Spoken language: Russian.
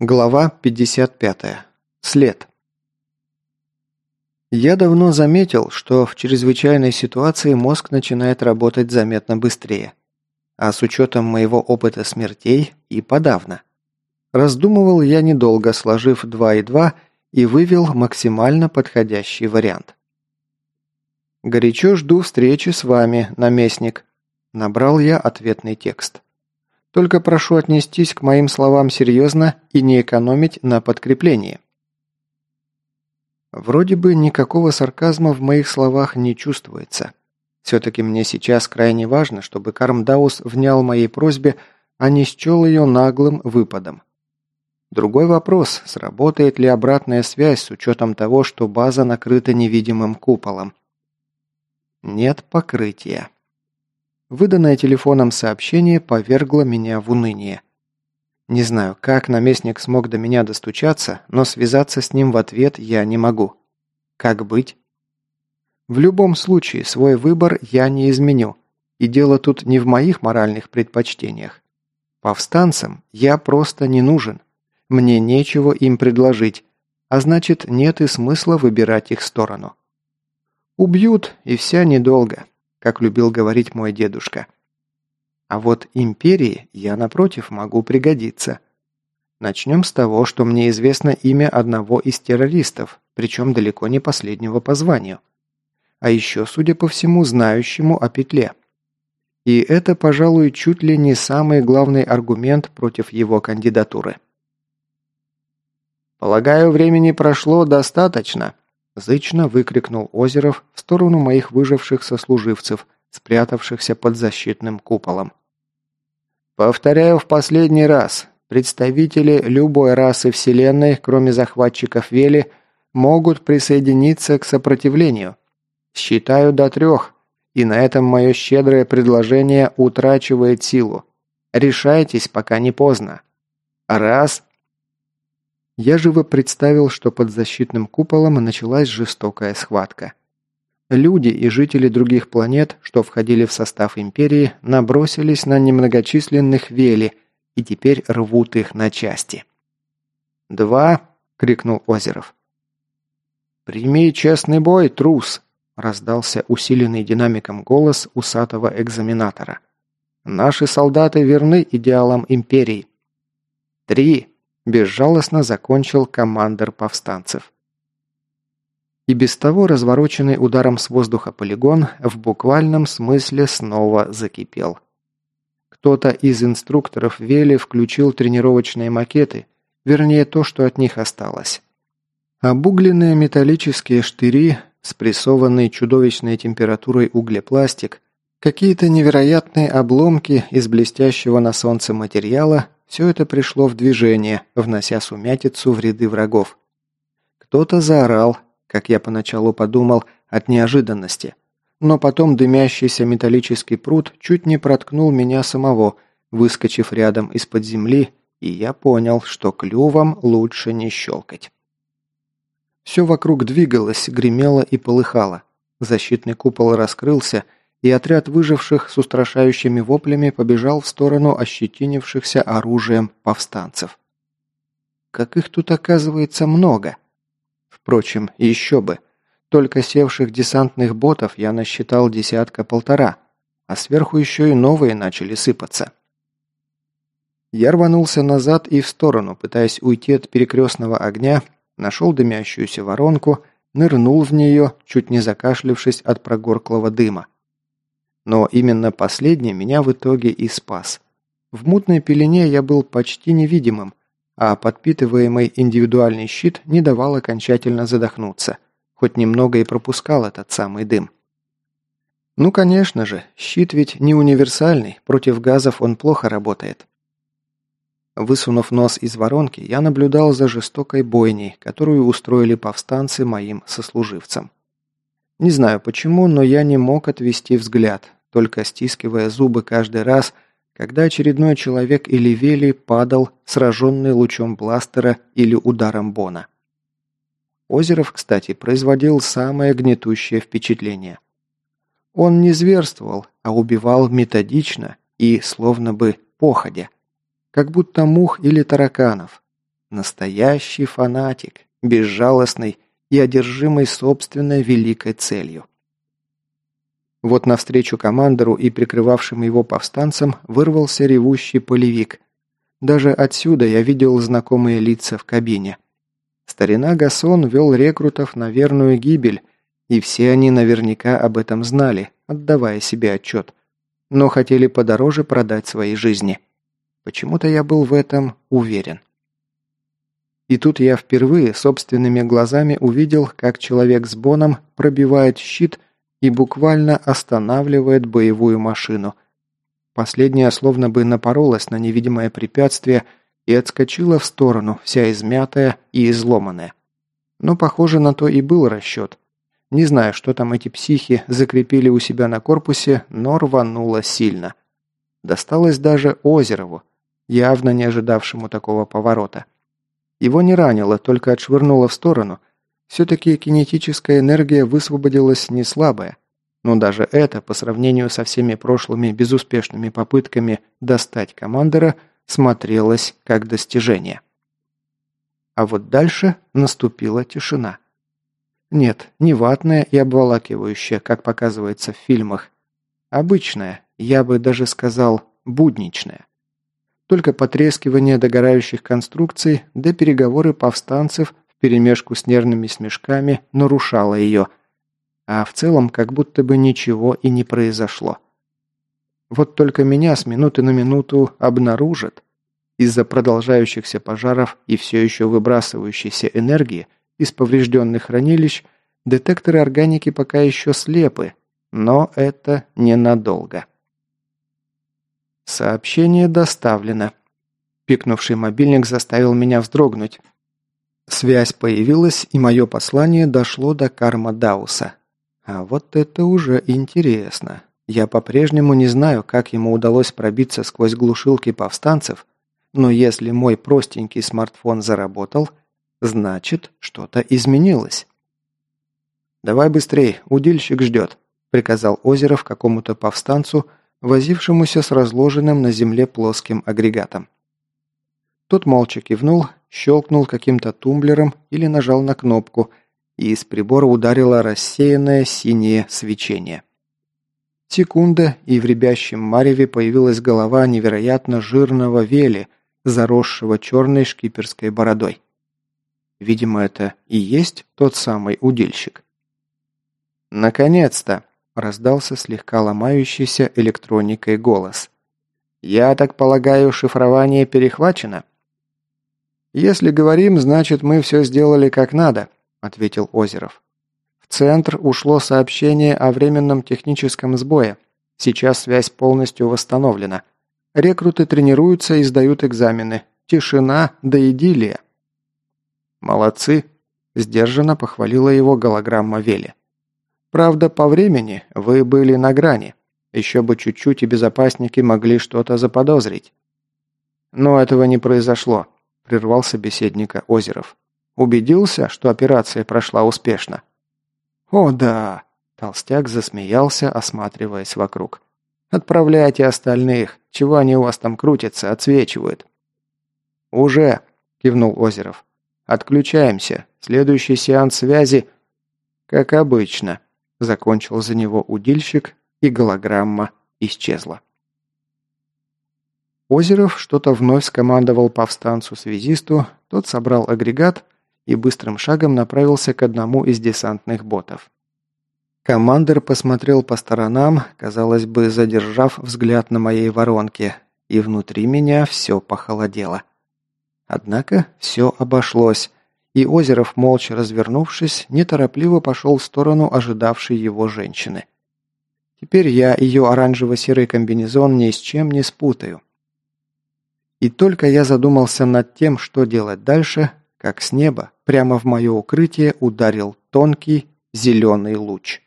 Глава 55. След. Я давно заметил, что в чрезвычайной ситуации мозг начинает работать заметно быстрее. А с учетом моего опыта смертей и подавно. Раздумывал я недолго, сложив 2 и 2 и вывел максимально подходящий вариант. «Горячо жду встречи с вами, наместник», – набрал я ответный текст. Только прошу отнестись к моим словам серьезно и не экономить на подкреплении. Вроде бы никакого сарказма в моих словах не чувствуется. Все-таки мне сейчас крайне важно, чтобы Кармдаус внял моей просьбе, а не счел ее наглым выпадом. Другой вопрос, сработает ли обратная связь с учетом того, что база накрыта невидимым куполом. Нет покрытия. Выданное телефоном сообщение повергло меня в уныние. Не знаю, как наместник смог до меня достучаться, но связаться с ним в ответ я не могу. Как быть? В любом случае, свой выбор я не изменю. И дело тут не в моих моральных предпочтениях. Повстанцам я просто не нужен. Мне нечего им предложить, а значит, нет и смысла выбирать их сторону. Убьют, и вся недолго как любил говорить мой дедушка. А вот империи я, напротив, могу пригодиться. Начнем с того, что мне известно имя одного из террористов, причем далеко не последнего по званию. А еще, судя по всему, знающему о петле. И это, пожалуй, чуть ли не самый главный аргумент против его кандидатуры. «Полагаю, времени прошло достаточно», Зычно выкрикнул Озеров в сторону моих выживших сослуживцев, спрятавшихся под защитным куполом. «Повторяю в последний раз. Представители любой расы Вселенной, кроме захватчиков Вели, могут присоединиться к сопротивлению. Считаю до трех, и на этом мое щедрое предложение утрачивает силу. Решайтесь, пока не поздно. Раз, я живо представил, что под защитным куполом началась жестокая схватка. Люди и жители других планет, что входили в состав Империи, набросились на немногочисленных Вели и теперь рвут их на части. «Два!» — крикнул Озеров. «Прими честный бой, трус!» — раздался усиленный динамиком голос усатого экзаменатора. «Наши солдаты верны идеалам Империи!» «Три!» Безжалостно закончил командир повстанцев. И без того развороченный ударом с воздуха полигон в буквальном смысле снова закипел. Кто-то из инструкторов Вели включил тренировочные макеты, вернее то, что от них осталось. Обугленные металлические штыри, спрессованный чудовищной температурой углепластик, какие-то невероятные обломки из блестящего на солнце материала все это пришло в движение, внося сумятицу в ряды врагов. Кто-то заорал, как я поначалу подумал, от неожиданности. Но потом дымящийся металлический пруд чуть не проткнул меня самого, выскочив рядом из-под земли, и я понял, что клювом лучше не щелкать. Все вокруг двигалось, гремело и полыхало. Защитный купол раскрылся, и отряд выживших с устрашающими воплями побежал в сторону ощетинившихся оружием повстанцев. Как их тут оказывается много. Впрочем, еще бы. Только севших десантных ботов я насчитал десятка-полтора, а сверху еще и новые начали сыпаться. Я рванулся назад и в сторону, пытаясь уйти от перекрестного огня, нашел дымящуюся воронку, нырнул в нее, чуть не закашлившись от прогорклого дыма. Но именно последний меня в итоге и спас. В мутной пелене я был почти невидимым, а подпитываемый индивидуальный щит не давал окончательно задохнуться, хоть немного и пропускал этот самый дым. Ну, конечно же, щит ведь не универсальный, против газов он плохо работает. Высунув нос из воронки, я наблюдал за жестокой бойней, которую устроили повстанцы моим сослуживцам. Не знаю почему, но я не мог отвести взгляд, только стискивая зубы каждый раз, когда очередной человек или вели падал, сраженный лучом бластера или ударом бона. Озеров, кстати, производил самое гнетущее впечатление. Он не зверствовал, а убивал методично и словно бы походя, как будто мух или тараканов. Настоящий фанатик, безжалостный и одержимый собственной великой целью. Вот навстречу командору и прикрывавшим его повстанцам вырвался ревущий полевик. Даже отсюда я видел знакомые лица в кабине. Старина Гасон вел рекрутов на верную гибель, и все они наверняка об этом знали, отдавая себе отчет. Но хотели подороже продать свои жизни. Почему-то я был в этом уверен. И тут я впервые собственными глазами увидел, как человек с боном пробивает щит и буквально останавливает боевую машину. Последняя словно бы напоролась на невидимое препятствие и отскочила в сторону, вся измятая и изломанная. Но, похоже, на то и был расчет. Не знаю, что там эти психи закрепили у себя на корпусе, но рвануло сильно. Досталось даже Озерову, явно не ожидавшему такого поворота. Его не ранило, только отшвырнуло в сторону, все-таки кинетическая энергия высвободилась не слабая, но даже это, по сравнению со всеми прошлыми безуспешными попытками достать командора, смотрелось как достижение. А вот дальше наступила тишина. Нет, не ватная и обволакивающая, как показывается в фильмах. Обычная, я бы даже сказал, будничная. Только потрескивание догорающих конструкций да переговоры повстанцев вперемешку с нервными смешками нарушало ее, а в целом как будто бы ничего и не произошло. Вот только меня с минуты на минуту обнаружат. Из-за продолжающихся пожаров и все еще выбрасывающейся энергии из поврежденных хранилищ детекторы органики пока еще слепы, но это ненадолго. Сообщение доставлено. Пикнувший мобильник заставил меня вздрогнуть. Связь появилась, и мое послание дошло до Карма Дауса. А вот это уже интересно. Я по-прежнему не знаю, как ему удалось пробиться сквозь глушилки повстанцев, но если мой простенький смартфон заработал, значит, что-то изменилось. «Давай быстрей, удильщик ждет», – приказал Озеров какому-то повстанцу, возившемуся с разложенным на земле плоским агрегатом. Тот молча кивнул, щелкнул каким-то тумблером или нажал на кнопку, и из прибора ударило рассеянное синее свечение. Секунда, и в рябящем мареве появилась голова невероятно жирного вели, заросшего черной шкиперской бородой. Видимо, это и есть тот самый удильщик. «Наконец-то!» – раздался слегка ломающийся электроникой голос. «Я так полагаю, шифрование перехвачено?» «Если говорим, значит, мы все сделали как надо», – ответил Озеров. «В центр ушло сообщение о временном техническом сбое. Сейчас связь полностью восстановлена. Рекруты тренируются и сдают экзамены. Тишина да идиллия». «Молодцы», – сдержанно похвалила его голограмма Вели. «Правда, по времени вы были на грани. Еще бы чуть-чуть и безопасники могли что-то заподозрить». Но этого не произошло прервал собеседника Озеров. «Убедился, что операция прошла успешно?» «О, да!» – толстяк засмеялся, осматриваясь вокруг. «Отправляйте остальных. Чего они у вас там крутятся, отсвечивают?» «Уже!» – кивнул Озеров. «Отключаемся. Следующий сеанс связи...» «Как обычно», – закончил за него удильщик, и голограмма исчезла. Озеров что-то вновь скомандовал повстанцу-связисту, тот собрал агрегат и быстрым шагом направился к одному из десантных ботов. Командир посмотрел по сторонам, казалось бы, задержав взгляд на моей воронке, и внутри меня все похолодело. Однако все обошлось, и Озеров, молча развернувшись, неторопливо пошел в сторону ожидавшей его женщины. Теперь я ее оранжево-серый комбинезон ни с чем не спутаю. И только я задумался над тем, что делать дальше, как с неба прямо в мое укрытие ударил тонкий зеленый луч.